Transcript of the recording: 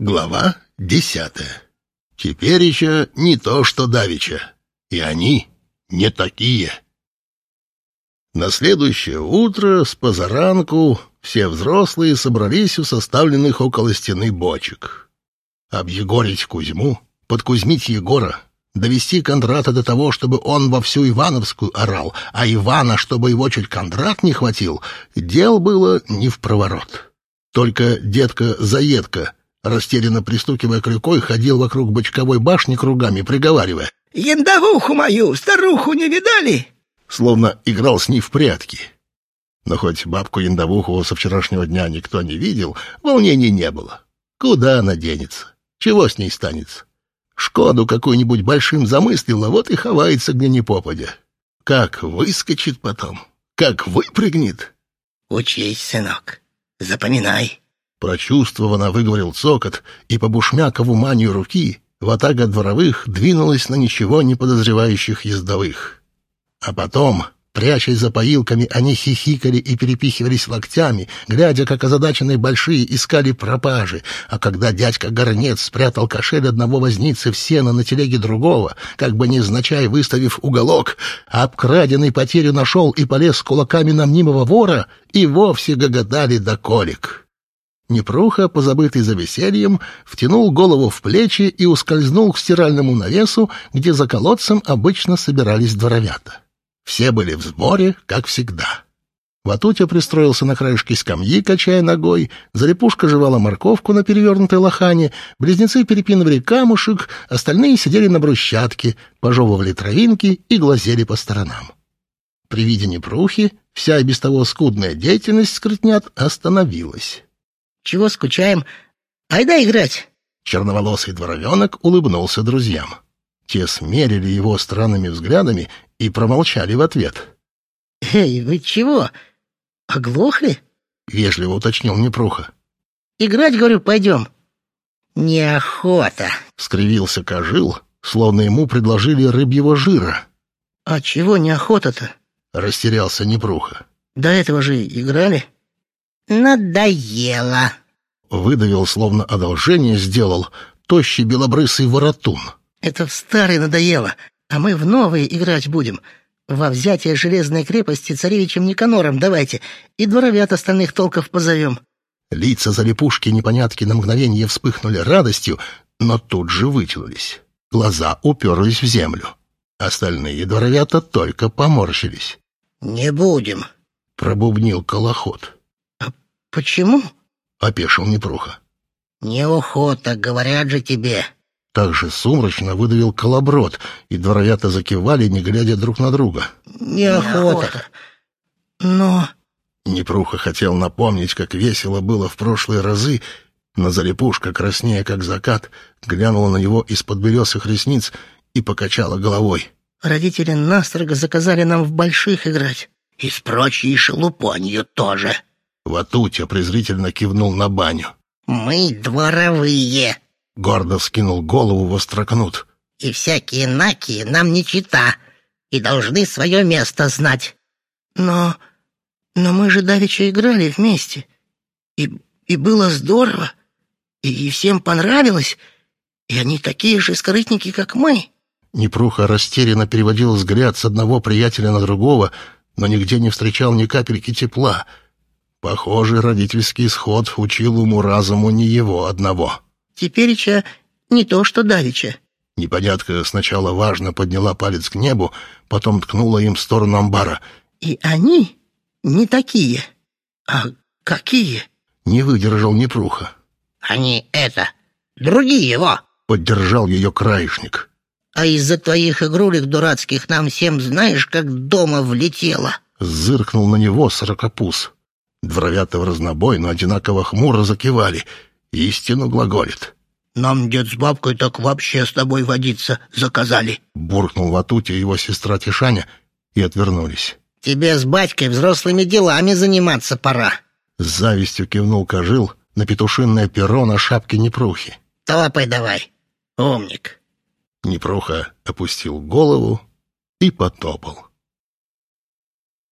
Глава десятая. Теперь еще не то, что давеча, и они не такие. На следующее утро с позаранку все взрослые собрались у составленных около стены бочек. Объегорить Кузьму, подкузмить Егора, довести Кондрата до того, чтобы он во всю Ивановскую орал, а Ивана, чтобы его чуть Кондрат не хватил, дел было не в проворот. Только детка-заедка — растерянно пристукивая крюкой, ходил вокруг бочковой башни кругами, приговаривая. «Яндовуху мою, старуху не видали?» Словно играл с ней в прятки. Но хоть бабку Яндовуху со вчерашнего дня никто не видел, волнений не было. Куда она денется? Чего с ней станется? Шкоду какую-нибудь большим замыслила, вот и ховается где ни попадя. Как выскочит потом, как выпрыгнет. Учись, сынок, запоминай. Прочувствованно выговорил цокот, и по бушмякову манию руки ватага дворовых двинулась на ничего не подозревающих ездовых. А потом, прячась за поилками, они хихикали и перепихивались локтями, глядя, как озадаченные большие искали пропажи, а когда дядька Горнец спрятал кошель одного возницы в сено на телеге другого, как бы невзначай выставив уголок, обкраденный потерю нашел и полез кулаками на мнимого вора, и вовсе гоготали до колик. Непруха, позабытый за весельем, втянул голову в плечи и ускользнул к стиральному навесу, где за колодцем обычно собирались дворовята. Все были в сборе, как всегда. Ватутя пристроился на краешке скамьи, качая ногой, Зарепушка жевала морковку на перевернутой лохане, близнецы перепинывали камушек, остальные сидели на брусчатке, пожевывали травинки и глазели по сторонам. При виде Непрухи вся и без того скудная деятельность скрытнят остановилась. Чего скучаем? Айда играть!» Черноволосый дворовенок улыбнулся друзьям. Те смерили его странными взглядами и промолчали в ответ. «Эй, вы чего? Оглохли?» — вежливо уточнил Непруха. «Играть, говорю, пойдем». «Неохота», — скривился Кожил, словно ему предложили рыбьего жира. «А чего неохота-то?» — растерялся Непруха. «До этого же играли». «Надоело!» Выдавил, словно одолжение сделал, тощий белобрысый воротун. «Это в старый надоело, а мы в новые играть будем. Во взятие железной крепости царевичем Никанором давайте, и дворовят остальных толков позовем». Лица залипушки непонятки на мгновение вспыхнули радостью, но тут же вытянулись. Глаза уперлись в землю. Остальные дворовята только поморщились. «Не будем», — пробубнил колоход. «Почему?» — опешил Непруха. «Неохота, говорят же тебе». Так же сумрачно выдавил колоброд, и дворовята закивали, не глядя друг на друга. «Неохота. Но...» Непруха хотел напомнить, как весело было в прошлые разы, но залипушка, краснея как закат, глянула на него из-под белесых ресниц и покачала головой. «Родители настрого заказали нам в больших играть. И с прочей шелупонью тоже». Ватутя презрительно кивнул на баню. «Мы дворовые!» Гордо скинул голову вострокнут. «И всякие наки нам не чита, и должны свое место знать». «Но... но мы же давеча играли вместе, и, и было здорово, и, и всем понравилось, и они такие же скрытники, как мы». Непруха растерянно переводил взгляд с одного приятеля на другого, но нигде не встречал ни капельки тепла — Похоже, родительский исход учил уму-разуму не его одного. Тепереча не то что давеча. Непонятка сначала важно подняла палец к небу, потом ткнула им в сторону амбара. И они не такие. А какие? Не выдержал Непруха. Они это, другие его. Поддержал ее краешник. А из-за твоих игрулек дурацких нам всем знаешь, как дома влетело. Зыркнул на него сорокопуз. Дворовята в разнобой, но одинаково хмуро закивали. Истину глаголит. «Нам дед с бабкой так вообще с тобой водиться заказали», — буркнул Ватутя его сестра Тишаня и отвернулись. «Тебе с батькой взрослыми делами заниматься пора», — с завистью кивнул Кожил на петушинное перо на шапке Непрухи. «Топай давай, умник». Непруха опустил голову и потопал.